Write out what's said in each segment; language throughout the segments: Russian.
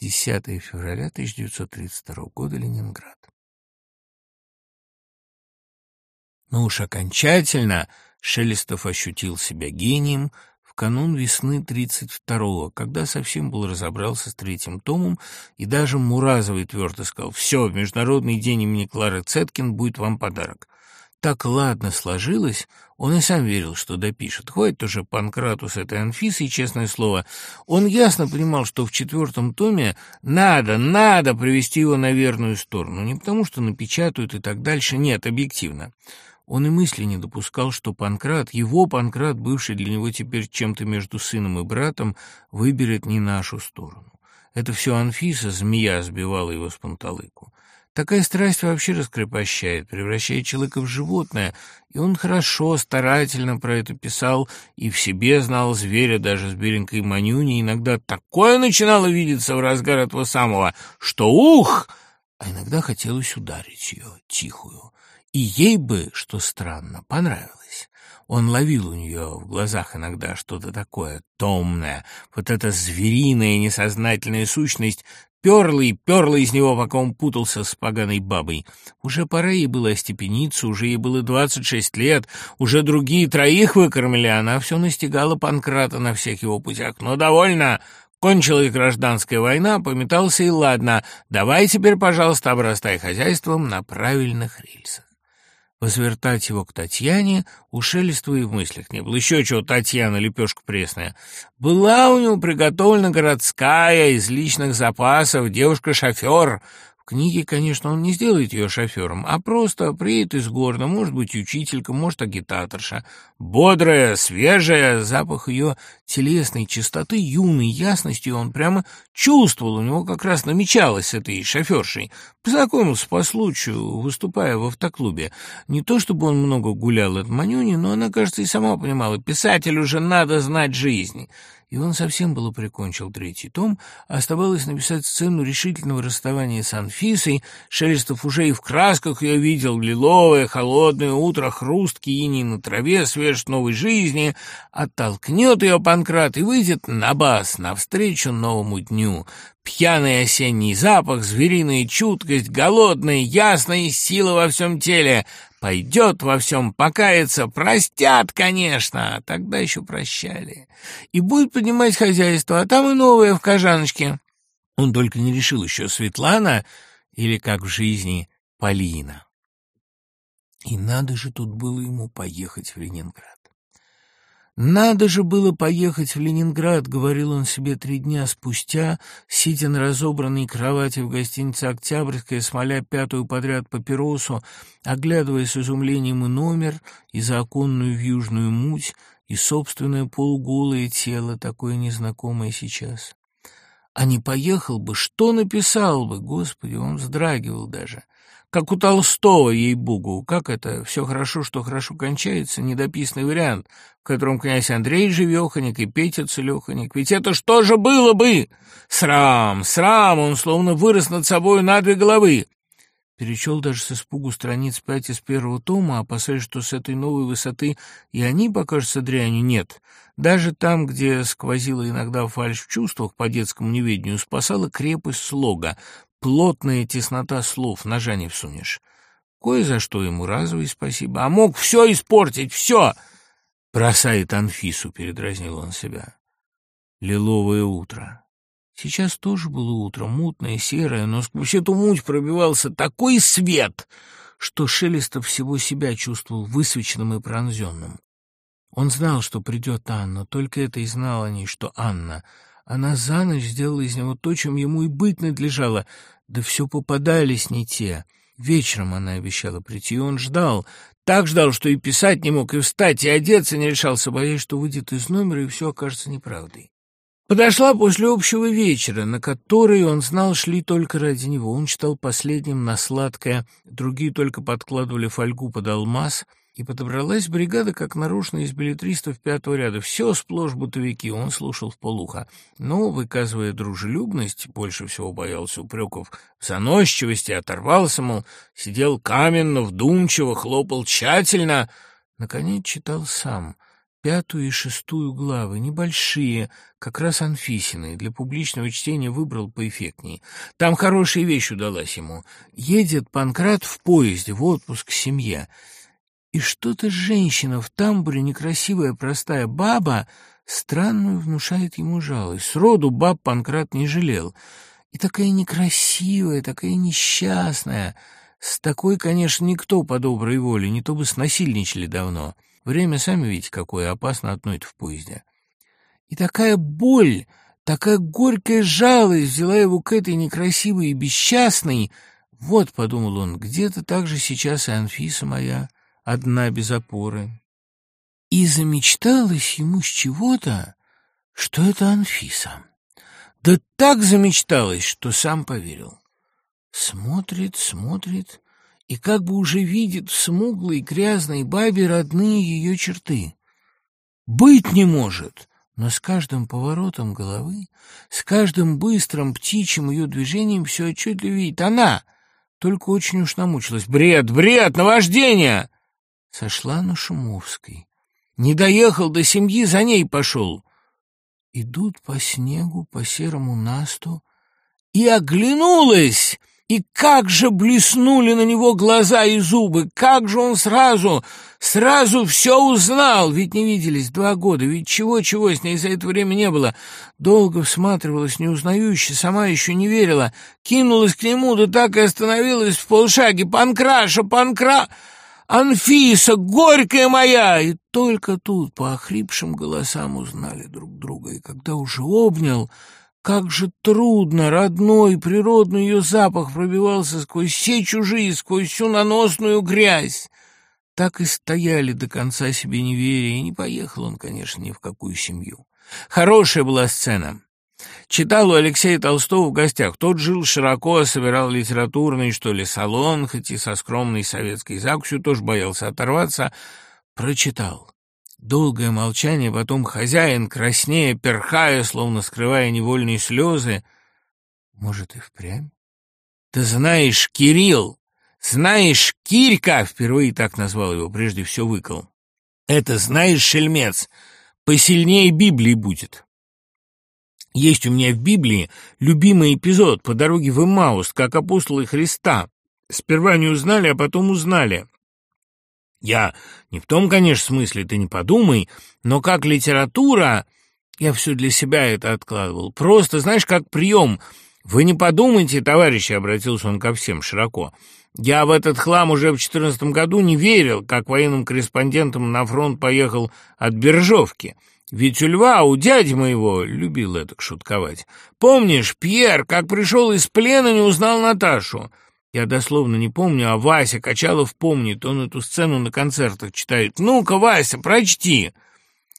10 февраля 1932 года, Ленинград. Но уж окончательно Шелестов ощутил себя гением в канун весны 32-го, когда совсем был разобрался с третьим томом, и даже Муразовый твердо сказал «Все, в Международный день имени Клары Цеткин будет вам подарок». Так ладно сложилось, он и сам верил, что допишет. Хватит уже Панкрату с этой Анфисой, честное слово. Он ясно понимал, что в четвертом томе надо, надо привести его на верную сторону. Не потому, что напечатают и так дальше, нет, объективно. Он и мысли не допускал, что Панкрат, его Панкрат, бывший для него теперь чем-то между сыном и братом, выберет не нашу сторону. Это все Анфиса, змея, сбивала его с панталыку. Такая страсть вообще раскрепощает, превращает человека в животное, и он хорошо, старательно про это писал, и в себе знал зверя даже с беленькой манюни, иногда такое начинало видеться в разгар этого самого, что ух! А иногда хотелось ударить ее, тихую, и ей бы, что странно, понравилось. Он ловил у нее в глазах иногда что-то такое томное, вот эта звериная несознательная сущность, Перла и перла из него, пока он путался с поганой бабой. Уже пора ей было остепениться, уже ей было двадцать шесть лет, уже другие троих выкормили, она все настигала Панкрата на всех его путях. Но довольно! Кончилась гражданская война, пометался и ладно. Давай теперь, пожалуйста, обрастай хозяйством на правильных рельсах. Возвертать его к Татьяне у Шелестова и в мыслях не было. Еще чего, Татьяна, лепешка пресная. Была у него приготовлена городская, из личных запасов, девушка-шофер, книге, конечно, он не сделает ее шофером, а просто приедет из города, может быть, учителька, может, агитаторша. Бодрая, свежая, запах ее телесной чистоты, юной ясностью он прямо чувствовал, у него как раз намечалось с этой шофершей. Познакомился по случаю, выступая в автоклубе. Не то чтобы он много гулял от Манюни, но она, кажется, и сама понимала, писателю уже надо знать жизнь и он совсем было прикончил третий том, оставалось написать сцену решительного расставания с Анфисой, Шелестов уже и в красках ее видел, лиловое, холодное утро, хрустки иней на траве, свежесть новой жизни, оттолкнет ее Панкрат и выйдет на бас, навстречу новому дню. Пьяный осенний запах, звериная чуткость, голодная, ясная сила во всем теле. Пойдет во всем покаяться, простят, конечно, тогда еще прощали. И будет поднимать хозяйство, а там и новое в кожаночке. Он только не решил еще, Светлана или, как в жизни, Полина. И надо же тут было ему поехать в Ленинград. «Надо же было поехать в Ленинград», — говорил он себе три дня спустя, сидя на разобранной кровати в гостинице «Октябрьская», смоля пятую подряд папиросу, оглядывая с изумлением и номер, и законную вьюжную муть, и собственное полуголое тело, такое незнакомое сейчас. А не поехал бы, что написал бы, Господи, он вздрагивал даже. Как у Толстого, ей-богу. Как это? Все хорошо, что хорошо кончается. Недописанный вариант, в котором князь Андрей живеханик и Петя целеханик. Ведь это что же было бы? Срам, срам, он словно вырос над собой на две головы. Перечел даже с испугу страниц пять из первого тома, опасаясь, что с этой новой высоты и они покажутся дрянью. Нет, даже там, где сквозила иногда фальшь в чувствах по детскому неведению, спасала крепость слога, плотная теснота слов, ножа не всунешь. Кое за что ему разовое спасибо. А мог все испортить, все! Бросает Анфису, передразнил он себя. Лиловое утро. Сейчас тоже было утро, мутное, серое, но сквозь эту муть пробивался такой свет, что Шелестов всего себя чувствовал высвеченным и пронзенным. Он знал, что придет Анна, только это и знал о ней, что Анна — она за ночь сделала из него то, чем ему и быть надлежало, да все попадались не те. Вечером она обещала прийти, и он ждал, так ждал, что и писать не мог, и встать, и одеться не решался, боясь, что выйдет из номера, и все окажется неправдой. Подошла после общего вечера, на который, он знал, шли только ради него. Он читал последним на сладкое, другие только подкладывали фольгу под алмаз — и подобралась бригада, как нарочно, из билетристов пятого ряда. Все сплошь бутовики, он слушал в полухо. Но, выказывая дружелюбность, больше всего боялся упреков заносчивости, оторвался, мол, сидел каменно, вдумчиво, хлопал тщательно. Наконец читал сам. Пятую и шестую главы, небольшие, как раз Анфисины, для публичного чтения выбрал поэффектней. Там хорошая вещь удалась ему. Едет Панкрат в поезде, в отпуск к семье. И что-то женщина в тамбуре, некрасивая простая баба, странную внушает ему жалость. Сроду баб Панкрат не жалел. И такая некрасивая, такая несчастная. С такой, конечно, никто по доброй воле, не то бы снасильничали давно. Время, сами видите, какое опасно отноет в поезде. И такая боль, такая горькая жалость взяла его к этой некрасивой и бесчастной. Вот, — подумал он, — где-то так же сейчас и Анфиса моя, одна без опоры. И замечталось ему с чего-то, что это Анфиса. Да так замечталось, что сам поверил. Смотрит, смотрит и как бы уже видит в смуглой грязной бабе родные ее черты. Быть не может, но с каждым поворотом головы, с каждым быстрым птичьим ее движением все отчетливо видит. Она только очень уж намучилась. Бред, бред, наваждение! Сошла на Шумовской. Не доехал до семьи, за ней пошел. Идут по снегу, по серому насту, и оглянулась! И как же блеснули на него глаза и зубы, как же он сразу, сразу все узнал, ведь не виделись два года, ведь чего-чего с ней за это время не было. Долго всматривалась неузнающе, сама еще не верила, кинулась к нему, да так и остановилась в полшаге. «Панкраша, панкра!» «Анфиса, горькая моя!» И только тут по охрипшим голосам узнали друг друга, и когда уже обнял, как же трудно, родной, природный ее запах пробивался сквозь все чужие, сквозь всю наносную грязь. Так и стояли до конца себе не веря, и не поехал он, конечно, ни в какую семью. Хорошая была сцена. Читал у Алексея Толстого в гостях. Тот жил широко, собирал литературный, что ли, салон, хоть и со скромной советской закусью, тоже боялся оторваться. Прочитал. Долгое молчание, потом хозяин, краснея, перхая, словно скрывая невольные слезы. Может, и впрямь? Ты знаешь, Кирилл, знаешь, Кирька, впервые так назвал его, прежде все выкол. Это, знаешь, шельмец, посильнее Библии будет. Есть у меня в Библии любимый эпизод по дороге в Имаус, как апостолы Христа. Сперва не узнали, а потом узнали. Я не в том, конечно, смысле, ты не подумай, но как литература... Я все для себя это откладывал. Просто, знаешь, как прием. Вы не подумайте, товарищи, — обратился он ко всем широко. Я в этот хлам уже в четырнадцатом году не верил, как военным корреспондентом на фронт поехал от Биржовки. Ведь у льва, у дяди моего, любил это шутковать. Помнишь, Пьер, как пришел из плена, не узнал Наташу? Я дословно не помню, а Вася Качалов помнит, он эту сцену на концертах читает. «Ну-ка, Вася, прочти!»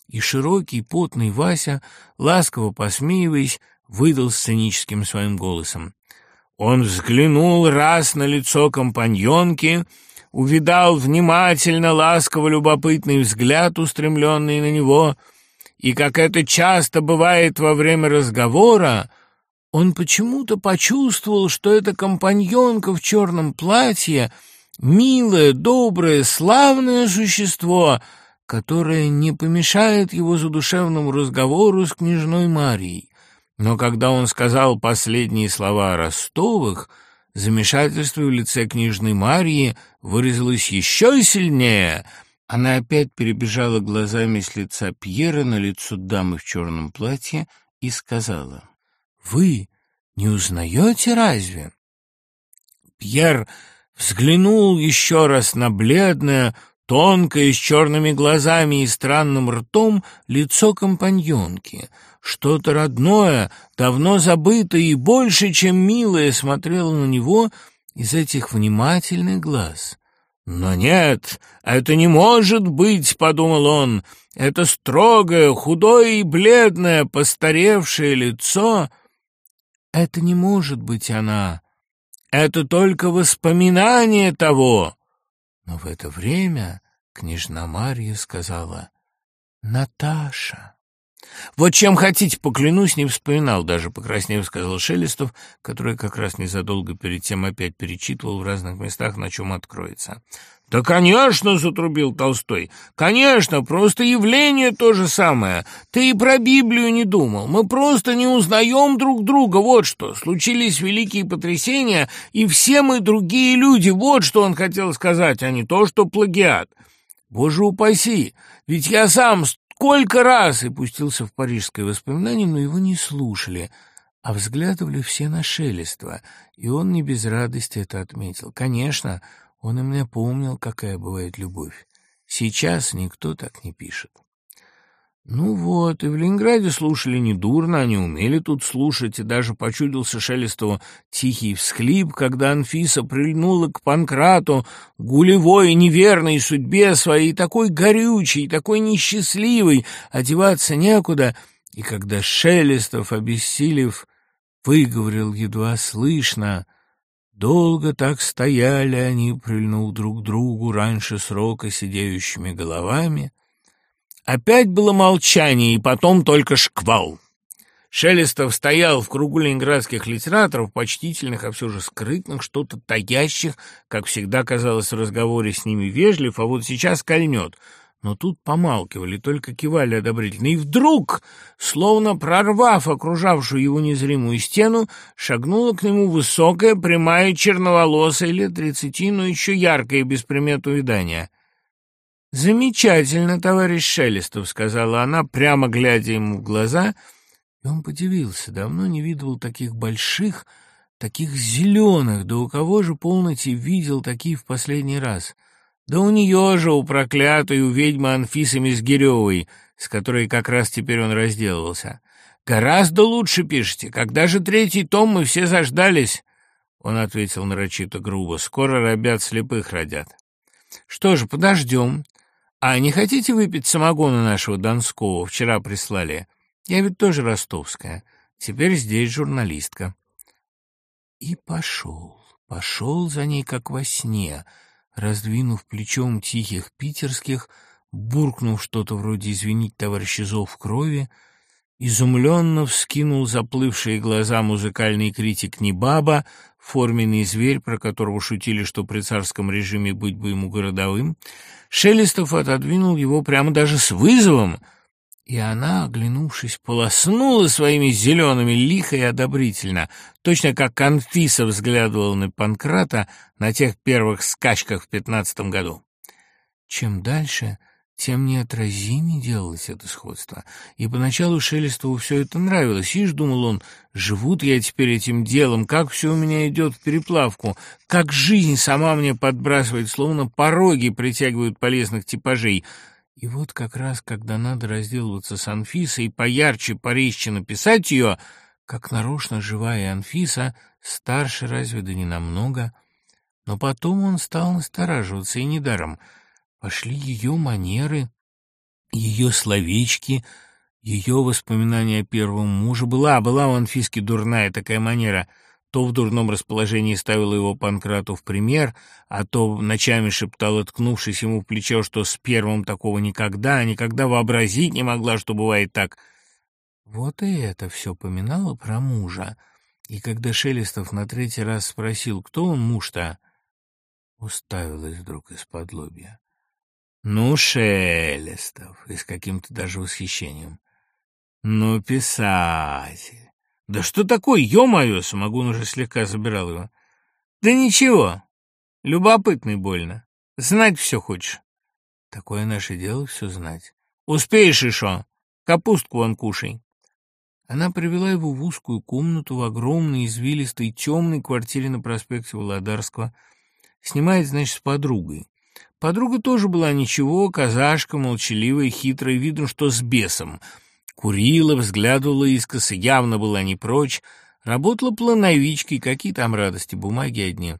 И широкий, потный Вася, ласково посмеиваясь, выдал сценическим своим голосом. Он взглянул раз на лицо компаньонки, увидал внимательно, ласково любопытный взгляд, устремленный на него, и, как это часто бывает во время разговора, он почему-то почувствовал, что эта компаньонка в черном платье — милое, доброе, славное существо, которое не помешает его задушевному разговору с княжной Марией. Но когда он сказал последние слова о Ростовых, замешательство в лице княжны Марии выразилось еще сильнее. Она опять перебежала глазами с лица Пьера на лицо дамы в черном платье и сказала — вы не узнаете разве?» Пьер взглянул еще раз на бледное, тонкое, с черными глазами и странным ртом лицо компаньонки. Что-то родное, давно забытое и больше, чем милое, смотрело на него из этих внимательных глаз. «Но нет, это не может быть», — подумал он, — «это строгое, худое и бледное, постаревшее лицо...» Это не может быть она. Это только воспоминание того. Но в это время княжна Марья сказала «Наташа». Вот чем хотите, поклянусь, не вспоминал, даже покраснев, сказал Шелестов, который как раз незадолго перед тем опять перечитывал в разных местах, на чем откроется. «Да, конечно!» — затрубил Толстой. «Конечно, просто явление то же самое. Ты и про Библию не думал. Мы просто не узнаем друг друга, вот что. Случились великие потрясения, и все мы другие люди. Вот что он хотел сказать, а не то, что плагиат. Боже упаси! Ведь я сам сколько раз!» И пустился в парижское воспоминание, но его не слушали, а взглядывали все на Шелества, и он не без радости это отметил. «Конечно!» Он и мне помнил, какая бывает любовь. Сейчас никто так не пишет. Ну вот, и в Ленинграде слушали недурно, они умели тут слушать, и даже почудился Шелестову тихий всхлип, когда Анфиса прильнула к Панкрату, гулевой и неверной судьбе своей, такой горючей, такой несчастливой, одеваться некуда, и когда Шелестов, обессилев, выговорил едва слышно — Долго так стояли они, прильнув друг к другу, раньше срока сидеющими головами. Опять было молчание, и потом только шквал. Шелестов стоял в кругу ленинградских литераторов, почтительных, а все же скрытных, что-то таящих, как всегда казалось в разговоре с ними вежлив, а вот сейчас кольнет — но тут помалкивали, только кивали одобрительно. И вдруг, словно прорвав окружавшую его незримую стену, шагнула к нему высокая, прямая, черноволосая, лет тридцати, но еще яркая, без примет увядания. «Замечательно, товарищ Шелестов», — сказала она, прямо глядя ему в глаза, и он подивился, давно не видывал таких больших, таких зеленых, да у кого же полноте видел такие в последний раз — да у нее же, у проклятой, у ведьмы Анфисы Мизгиревой, с которой как раз теперь он разделывался. «Гораздо лучше пишете. Когда же третий том, мы все заждались?» Он ответил нарочито грубо. «Скоро ребят слепых родят». «Что же, подождем. А не хотите выпить самогона нашего Донского? Вчера прислали. Я ведь тоже ростовская. Теперь здесь журналистка». И пошел, пошел за ней, как во сне — раздвинув плечом тихих питерских, буркнув что-то вроде «извинить, товарищ Зов в крови», изумленно вскинул заплывшие глаза музыкальный критик Небаба, форменный зверь, про которого шутили, что при царском режиме быть бы ему городовым, Шелестов отодвинул его прямо даже с вызовом — и она, оглянувшись, полоснула своими зелеными лихо и одобрительно, точно как Конфиса взглядывала на Панкрата на тех первых скачках в пятнадцатом году. Чем дальше, тем неотразимее делалось это сходство. И поначалу Шелестову все это нравилось. Ишь, думал он, живут я теперь этим делом, как все у меня идет в переплавку, как жизнь сама мне подбрасывает, словно пороги притягивают полезных типажей — и вот как раз, когда надо разделываться с Анфисой поярче, порезче написать ее, как нарочно живая Анфиса, старше разве да не намного, но потом он стал настораживаться, и недаром. Пошли ее манеры, ее словечки, ее воспоминания о первом муже. Была, была у Анфиски дурная такая манера — то в дурном расположении ставила его Панкрату в пример, а то ночами шептала, ткнувшись ему в плечо, что с первым такого никогда, никогда вообразить не могла, что бывает так. Вот и это все поминало про мужа. И когда Шелестов на третий раз спросил, кто он муж-то, уставилась вдруг из-под лобья. «Ну, Шелестов!» — и с каким-то даже восхищением. «Ну, писатель!» «Да что такое, ё-моё!» — Самогон уже слегка забирал его. «Да ничего, любопытный больно. Знать все хочешь». «Такое наше дело все знать». «Успеешь еще? Капустку вон кушай». Она привела его в узкую комнату в огромной, извилистой, темной квартире на проспекте Володарского. Снимает, значит, с подругой. Подруга тоже была ничего, казашка, молчаливая, хитрая, видно, что с бесом — Курила, взглядывала искоса, явно была не прочь. Работала плановичкой, какие там радости, бумаги одни.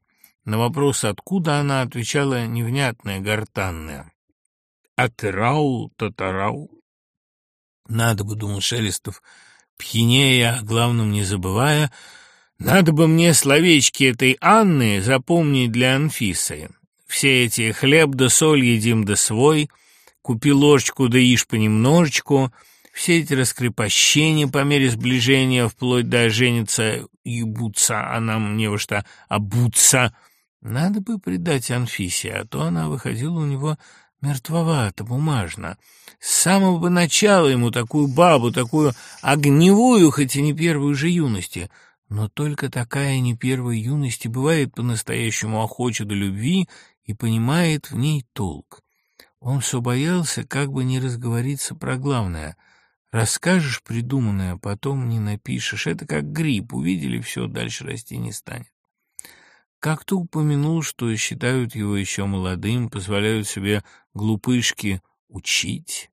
На вопрос, откуда она, отвечала невнятная, гортанная. «Атырау, татарау». Надо бы, думал Шелестов, пьянея, о главном не забывая, надо бы мне словечки этой Анны запомнить для Анфисы. Все эти хлеб да соль едим да свой, купи ложечку да ишь понемножечку — все эти раскрепощения по мере сближения, вплоть до жениться и бутся, а нам не во что обуться. Надо бы предать Анфисе, а то она выходила у него мертвовато, бумажно. С самого бы начала ему такую бабу, такую огневую, хоть и не первую же юности. Но только такая не первой юности бывает по-настоящему охоча до любви и понимает в ней толк. Он все боялся, как бы не разговориться про главное. Расскажешь придуманное, а потом не напишешь. Это как гриб, увидели, все, дальше расти не станет. Как-то упомянул, что считают его еще молодым, позволяют себе глупышки учить.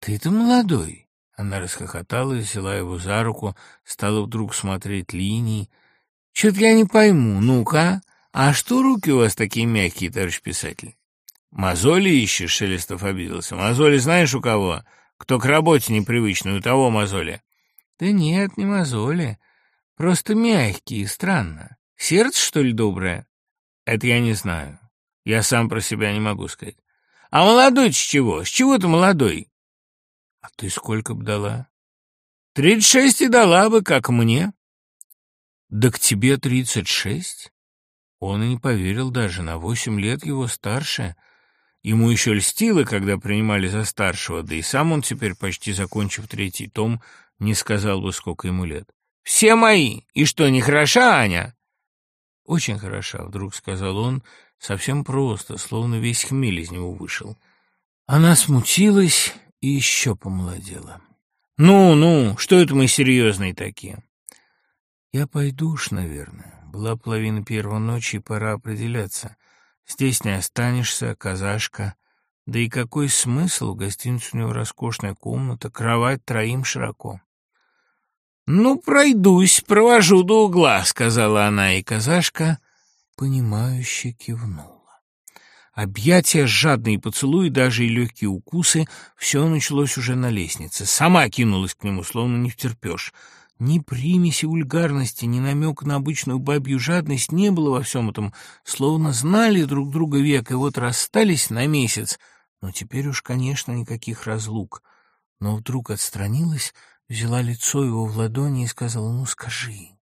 «Ты-то молодой!» Она расхохоталась, взяла его за руку, стала вдруг смотреть линии. «Чё-то я не пойму. Ну-ка, а что руки у вас такие мягкие, товарищ писатель?» «Мозоли ищешь?» — Шелестов обиделся. «Мозоли знаешь у кого? Кто к работе непривычный, у того мозоли». «Да нет, не мозоли. Просто мягкие, странно. Сердце, что ли, доброе? Это я не знаю. Я сам про себя не могу сказать. А молодой с чего? С чего ты молодой? А ты сколько б дала? Тридцать шесть и дала бы, как мне. Да к тебе тридцать шесть? Он и не поверил даже, на восемь лет его старше. Ему еще льстило, когда принимали за старшего, да и сам он теперь, почти закончив третий том, не сказал бы, сколько ему лет. «Все мои! И что, не хороша Аня?» «Очень хороша», — вдруг сказал он, совсем просто, словно весь хмель из него вышел. Она смутилась и еще помолодела. «Ну, ну, что это мы серьезные такие?» «Я пойду уж, наверное. Была половина первой ночи, пора определяться. Здесь не останешься, казашка. Да и какой смысл? В гостинице у него роскошная комната, кровать троим широко». «Ну, пройдусь, провожу до угла», — сказала она, и казашка, понимающе кивнула. Объятия, жадные поцелуи, даже и легкие укусы — все началось уже на лестнице. Сама кинулась к нему, словно не втерпешь. Ни примеси вульгарности, ни намека на обычную бабью жадность не было во всем этом, словно знали друг друга век, и вот расстались на месяц. Но теперь уж, конечно, никаких разлук. Но вдруг отстранилась взяла лицо его в ладони и сказала, «Ну, скажи,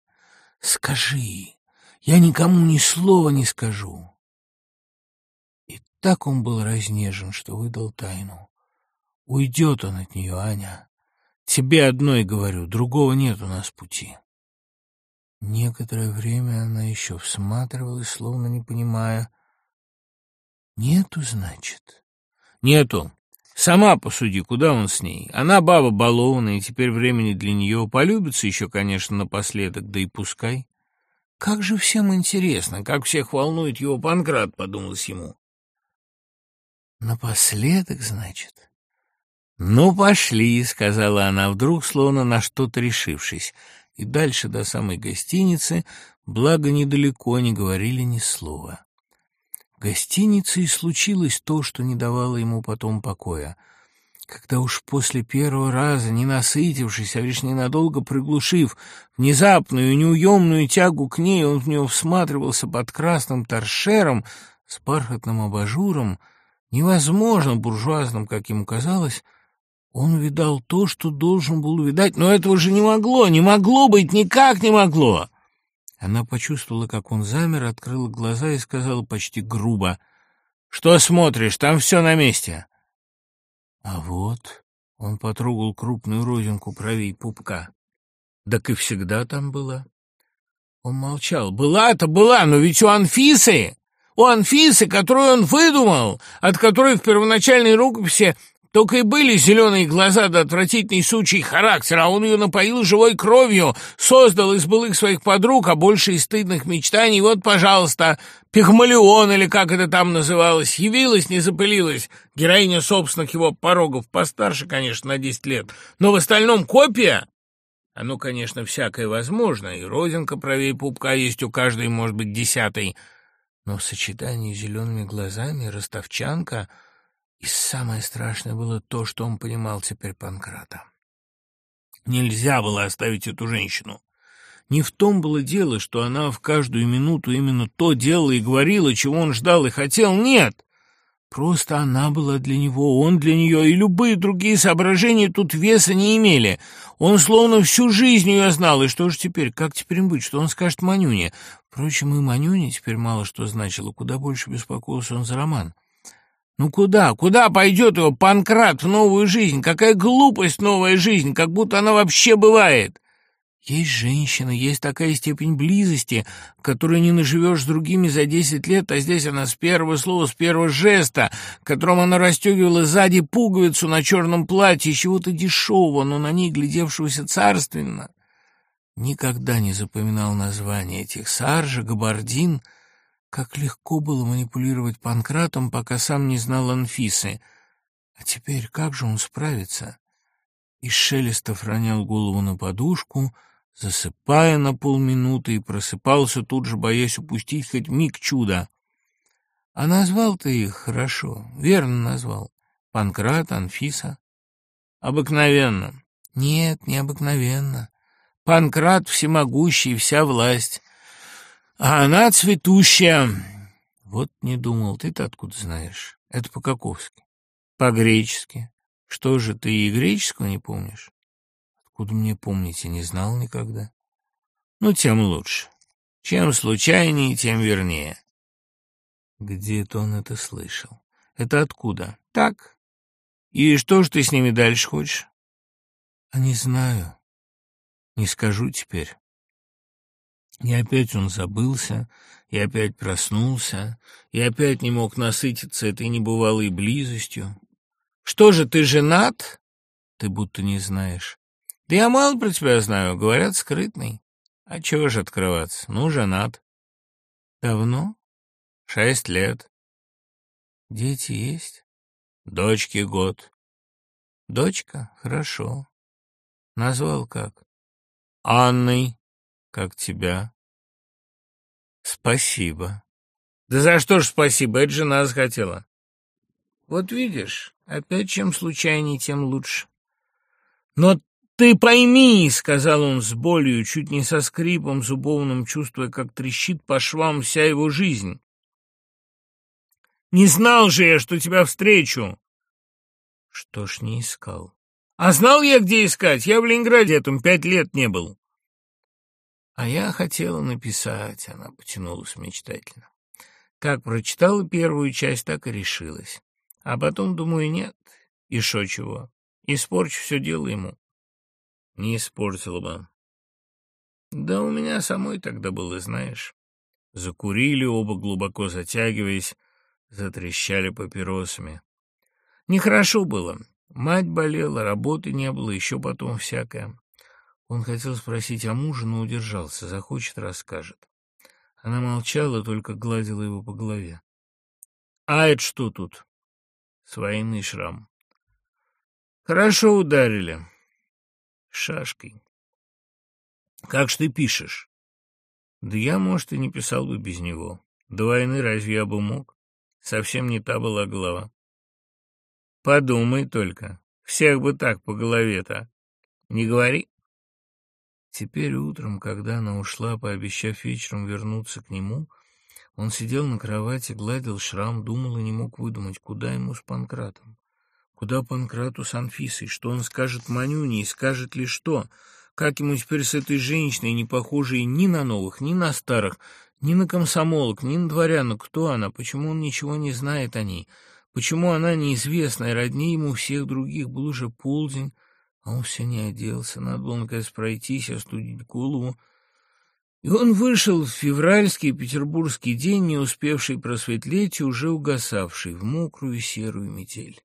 скажи, я никому ни слова не скажу». И так он был разнежен, что выдал тайну. Уйдет он от нее, Аня. Тебе одной говорю, другого нет у нас пути. Некоторое время она еще всматривалась, словно не понимая. «Нету, значит?» «Нету. Сама посуди, куда он с ней? Она баба балованная, и теперь времени для нее полюбится еще, конечно, напоследок, да и пускай. Как же всем интересно, как всех волнует его Панкрат, подумалось ему. Напоследок, значит? Ну, пошли, сказала она вдруг, словно на что-то решившись, и дальше до самой гостиницы, благо недалеко, не говорили ни слова гостинице и случилось то, что не давало ему потом покоя. Когда уж после первого раза, не насытившись, а лишь ненадолго приглушив внезапную неуемную тягу к ней, он в нее всматривался под красным торшером с бархатным абажуром, невозможно буржуазным, как ему казалось, он видал то, что должен был увидать, но этого же не могло, не могло быть, никак не могло. Она почувствовала, как он замер, открыла глаза и сказала почти грубо, «Что смотришь? Там все на месте». А вот он потрогал крупную родинку правей пупка. Так и всегда там была. Он молчал. «Была-то была, но ведь у Анфисы!» У Анфисы, которую он выдумал, от которой в первоначальной рукописи только и были зеленые глаза да отвратительный сучий характер, а он ее напоил живой кровью, создал из былых своих подруг, а больше из стыдных мечтаний. Вот, пожалуйста, Пихмалион, или как это там называлось, явилась, не запылилась, героиня собственных его порогов, постарше, конечно, на десять лет, но в остальном копия. Оно, конечно, всякое возможно, и родинка правее пупка есть у каждой, может быть, десятой, но в сочетании с зелеными глазами ростовчанка — и самое страшное было то, что он понимал теперь Панкрата. Нельзя было оставить эту женщину. Не в том было дело, что она в каждую минуту именно то делала и говорила, чего он ждал и хотел. Нет! Просто она была для него, он для нее, и любые другие соображения тут веса не имели. Он словно всю жизнь ее знал, и что же теперь, как теперь им быть, что он скажет Манюне? Впрочем, и Манюне теперь мало что значило, куда больше беспокоился он за роман. Ну куда, куда пойдет его Панкрат в новую жизнь? Какая глупость новая жизнь, как будто она вообще бывает!» Есть женщина, есть такая степень близости, которую не наживешь с другими за десять лет, а здесь она с первого слова, с первого жеста, которым она расстегивала сзади пуговицу на черном платье, чего-то дешевого, но на ней глядевшегося царственно. Никогда не запоминал названия этих саржа, габардин. Как легко было манипулировать Панкратом, пока сам не знал Анфисы. А теперь как же он справится? И Шелестов ронял голову на подушку — засыпая на полминуты и просыпался тут же, боясь упустить хоть миг чуда. А назвал ты их хорошо, верно назвал. Панкрат, Анфиса. Обыкновенно. Нет, необыкновенно. Панкрат всемогущий, вся власть. А она цветущая. Вот не думал, ты-то откуда знаешь? Это по-каковски. По-гречески. Что же, ты и греческого не помнишь? Откуда мне помнить, я не знал никогда. Ну, тем лучше. Чем случайнее, тем вернее. Где-то он это слышал. Это откуда? Так. И что ж ты с ними дальше хочешь? А не знаю. Не скажу теперь. И опять он забылся, и опять проснулся, и опять не мог насытиться этой небывалой близостью. Что же, ты женат? Ты будто не знаешь. Да я мало про тебя знаю, говорят, скрытный. А чего же открываться? Ну, женат. Давно? Шесть лет. Дети есть? Дочке год. Дочка? Хорошо. Назвал как? Анной. Как тебя? Спасибо. Да за что ж спасибо? Это жена захотела. Вот видишь, опять чем случайней, тем лучше. Но «Ты пойми», — сказал он с болью, чуть не со скрипом зубовным, чувствуя, как трещит по швам вся его жизнь. «Не знал же я, что тебя встречу!» Что ж, не искал. «А знал я, где искать? Я в Ленинграде этом пять лет не был». «А я хотела написать», — она потянулась мечтательно. Как прочитала первую часть, так и решилась. А потом, думаю, нет, и шо чего, испорчу все дело ему. Не испортила бы. Да у меня самой тогда было, знаешь. Закурили оба, глубоко затягиваясь, затрещали папиросами. Нехорошо было. Мать болела, работы не было, еще потом всякое. Он хотел спросить о муже, но удержался. Захочет — расскажет. Она молчала, только гладила его по голове. «А это что тут?» «С войны шрам». «Хорошо ударили шашкой. «Как ж ты пишешь?» «Да я, может, и не писал бы без него. До войны разве я бы мог? Совсем не та была голова». «Подумай только. Всех бы так по голове-то. Не говори». Теперь утром, когда она ушла, пообещав вечером вернуться к нему, он сидел на кровати, гладил шрам, думал и не мог выдумать, куда ему с Панкратом. Куда Панкрату с Анфисой? Что он скажет Манюне и скажет ли что? Как ему теперь с этой женщиной, не похожей ни на новых, ни на старых, ни на комсомолок, ни на дворянок? Кто она? Почему он ничего не знает о ней? Почему она неизвестная, роднее ему всех других? Был уже полдень, он все не оделся. Надо было, наконец, пройтись, остудить голову. И он вышел в февральский петербургский день, не успевший просветлеть и уже угасавший в мокрую серую метель.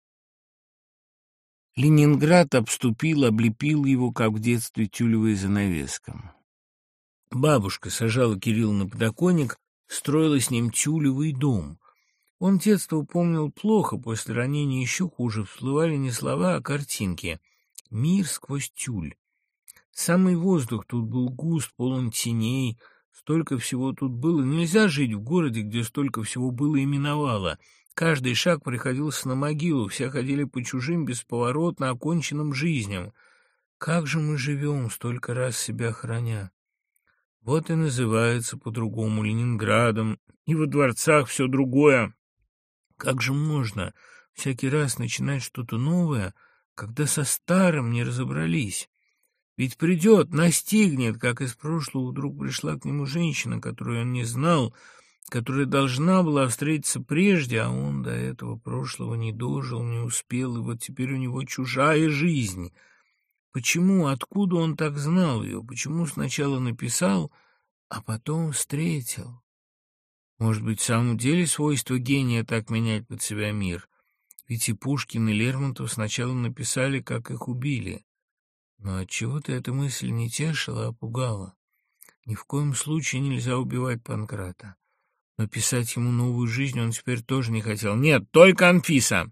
Ленинград обступил, облепил его, как в детстве тюлевая занавеска. Бабушка сажала Кирилла на подоконник, строила с ним тюлевый дом. Он детство помнил плохо, после ранения еще хуже, всплывали не слова, а картинки. Мир сквозь тюль. Самый воздух тут был густ, полон теней, столько всего тут было. Нельзя жить в городе, где столько всего было и миновало — Каждый шаг приходился на могилу, все ходили по чужим, бесповоротно оконченным жизням. Как же мы живем, столько раз себя храня? Вот и называется по-другому Ленинградом, и во дворцах все другое. Как же можно всякий раз начинать что-то новое, когда со старым не разобрались? Ведь придет, настигнет, как из прошлого вдруг пришла к нему женщина, которую он не знал, которая должна была встретиться прежде, а он до этого прошлого не дожил, не успел, и вот теперь у него чужая жизнь. Почему, откуда он так знал ее? Почему сначала написал, а потом встретил? Может быть, в самом деле свойство гения так менять под себя мир? Ведь и Пушкин, и Лермонтов сначала написали, как их убили. Но отчего-то эта мысль не тешила, а пугала. Ни в коем случае нельзя убивать Панкрата. Но писать ему новую жизнь он теперь тоже не хотел. Нет, только Анфиса.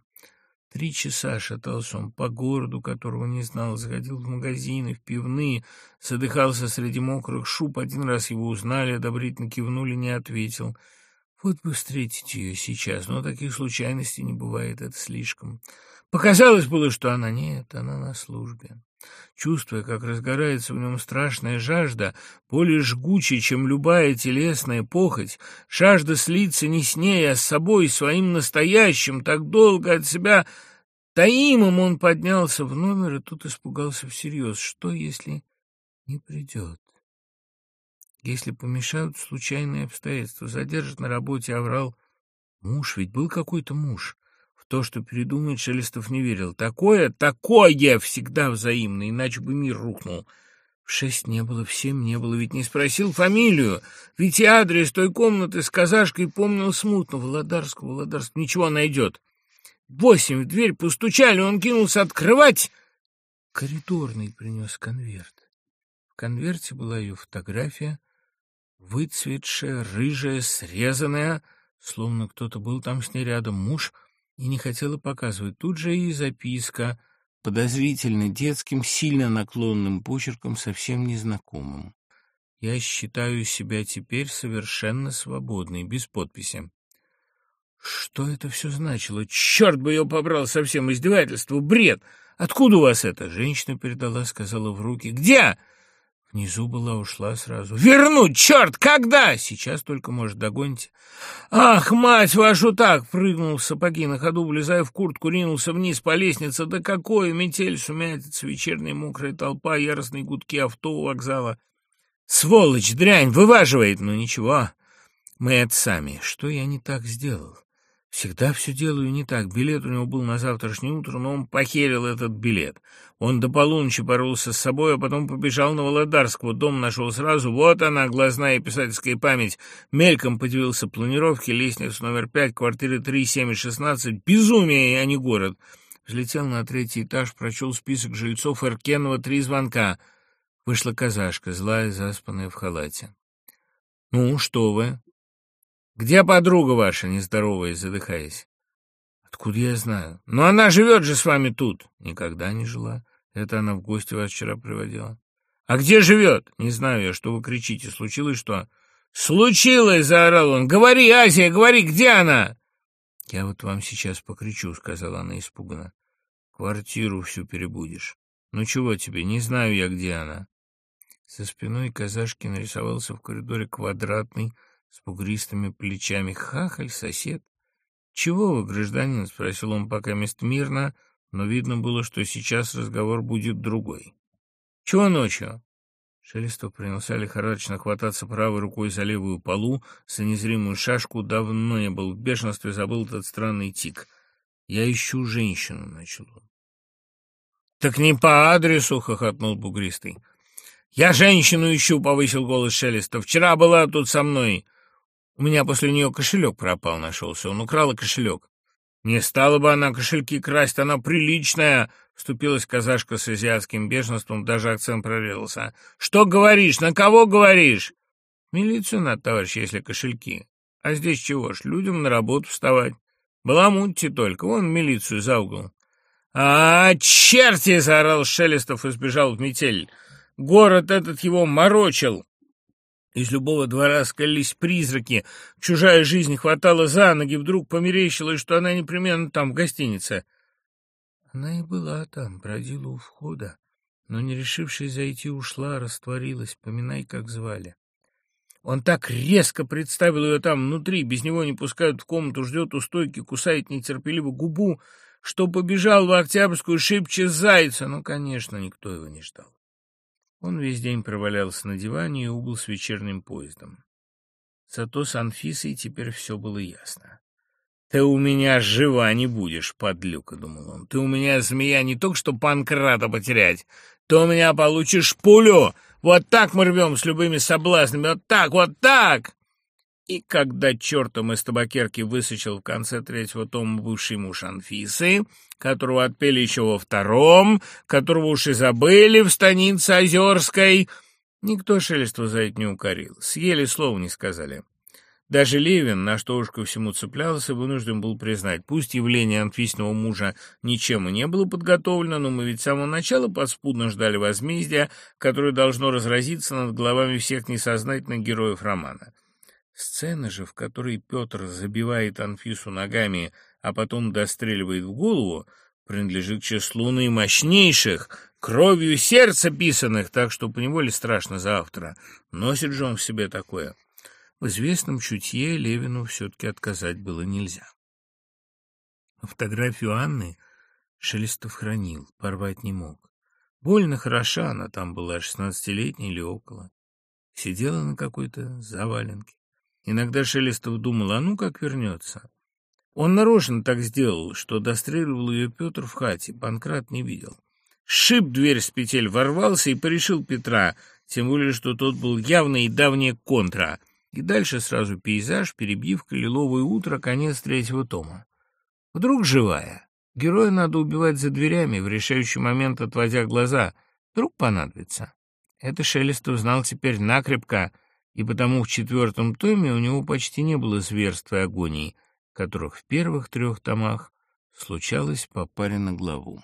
Три часа шатался он по городу, которого не знал, заходил в магазины, в пивные, задыхался среди мокрых шуб. Один раз его узнали, одобрительно кивнули, не ответил. Вот бы встретить ее сейчас, но таких случайностей не бывает, это слишком. Показалось было, что она нет, она на службе. Чувствуя, как разгорается в нем страшная жажда, более жгучая, чем любая телесная похоть, жажда слиться не с ней, а с собой, своим настоящим, так долго от себя таимым он поднялся в номер и тут испугался всерьез. Что, если не придет? Если помешают случайные обстоятельства, задержат на работе, оврал. Муж ведь был какой-то муж то, что передумает, Шелестов не верил. Такое, такое всегда взаимно, иначе бы мир рухнул. В шесть не было, в семь не было, ведь не спросил фамилию. Ведь и адрес той комнаты с казашкой помнил смутно. Володарск, Володарск, ничего найдет. Восемь в дверь постучали, он кинулся открывать. Коридорный принес конверт. В конверте была ее фотография, выцветшая, рыжая, срезанная, словно кто-то был там с ней рядом. Муж — и не хотела показывать. Тут же и записка, подозрительно детским, сильно наклонным почерком, совсем незнакомым. Я считаю себя теперь совершенно свободной, без подписи. Что это все значило? Черт бы ее побрал совсем издевательство, бред! Откуда у вас это? Женщина передала, сказала в руки. Где? Внизу была, ушла сразу. «Вернуть! Черт! Когда?» «Сейчас только, может, догоните». «Ах, мать вашу так!» Прыгнул в сапоги на ходу, влезая в куртку, ринулся вниз по лестнице. «Да какое! Метель, сумятица, вечерняя мокрая толпа, яростные гудки авто у вокзала». «Сволочь, дрянь, вываживает!» «Ну ничего, мы это сами. Что я не так сделал?» Всегда все делаю не так. Билет у него был на завтрашнее утро, но он похерил этот билет. Он до полуночи боролся с собой, а потом побежал на Володарского. Дом нашел сразу. Вот она, глазная писательская память. Мельком подивился планировке, лестница номер пять, квартиры 3, 7 и 16. Безумие, а не город. Взлетел на третий этаж, прочел список жильцов Эркенова, три звонка. Вышла казашка, злая, заспанная в халате. «Ну, что вы?» «Где подруга ваша, нездоровая, задыхаясь?» «Откуда я знаю?» «Но она живет же с вами тут!» «Никогда не жила. Это она в гости вас вчера приводила». «А где живет?» «Не знаю я, что вы кричите. Случилось что?» «Случилось!» — заорал он. «Говори, Азия, говори, где она?» «Я вот вам сейчас покричу», — сказала она испуганно. «Квартиру всю перебудешь». «Ну чего тебе, не знаю я, где она». За спиной казашки нарисовался в коридоре квадратный, с бугристыми плечами. Хахаль, сосед. «Чего вы, гражданин?» — спросил он пока мест мирно, но видно было, что сейчас разговор будет другой. «Чего ночью?» Шелестов принялся лихорадочно хвататься правой рукой за левую полу, за незримую шашку, давно не был в бешенстве, забыл этот странный тик. «Я ищу женщину», — начал он. «Так не по адресу!» — хохотнул бугристый. «Я женщину ищу!» — повысил голос Шелестов. «Вчера была тут со мной. У меня после нее кошелек пропал нашелся. Он украл кошелек. Не стала бы она кошельки красть, она приличная, вступилась казашка с азиатским бешенством, даже акцент прорезался. Что говоришь? На кого говоришь? Милицию надо, товарищ, если кошельки. А здесь чего ж, людям на работу вставать. Баламутьте только, вон милицию за угол. «А, черти!» — заорал Шелестов и сбежал в метель. Город этот его морочил. Из любого двора скалились призраки, чужая жизнь хватала за ноги, вдруг померещилось, что она непременно там, в гостинице. Она и была там, бродила у входа, но, не решившись зайти, ушла, растворилась, поминай, как звали. Он так резко представил ее там внутри, без него не пускают в комнату, ждет у стойки, кусает нетерпеливо губу, что побежал в Октябрьскую шибче зайца. Но, конечно, никто его не ждал. Он весь день провалялся на диване и убыл с вечерним поездом. Зато с Анфисой теперь все было ясно. «Ты у меня жива не будешь, подлюка», — думал он. «Ты у меня, змея, не только что Панкрата потерять, ты у меня получишь пулю. Вот так мы рвем с любыми соблазнами, вот так, вот так!» И когда чертом из табакерки высочил в конце третьего тома бывший муж Анфисы, которого отпели еще во втором, которого уж и забыли в станице Озерской, никто Шелестова за это не укорил, съели, слова не сказали. Даже Левин, на что уж ко всему цеплялся, вынужден был признать, пусть явление Анфисиного мужа ничем и не было подготовлено, но мы ведь с самого начала подспудно ждали возмездия, которое должно разразиться над головами всех несознательных героев романа. Сцена же, в которой Петр забивает Анфису ногами, а потом достреливает в голову, принадлежит к числу наимощнейших, кровью сердца писанных, так что поневоле страшно за автора. Носит же он в себе такое. В известном чутье Левину все-таки отказать было нельзя. Фотографию Анны Шелестов хранил, порвать не мог. Больно хороша она там была, шестнадцатилетняя или около. Сидела на какой-то заваленке. Иногда Шелестов думал, а ну как вернется. Он нарочно так сделал, что достреливал ее Петр в хате, Панкрат не видел. Шип дверь с петель, ворвался и порешил Петра, тем более, что тот был явно и давняя контра — и дальше сразу пейзаж, перебивка, лиловое утро, конец третьего тома. Вдруг живая. Героя надо убивать за дверями, в решающий момент отводя глаза. Вдруг понадобится. Это Шелестов знал теперь накрепко, и потому в четвертом томе у него почти не было зверств и агоний, которых в первых трех томах случалось по паре на главу.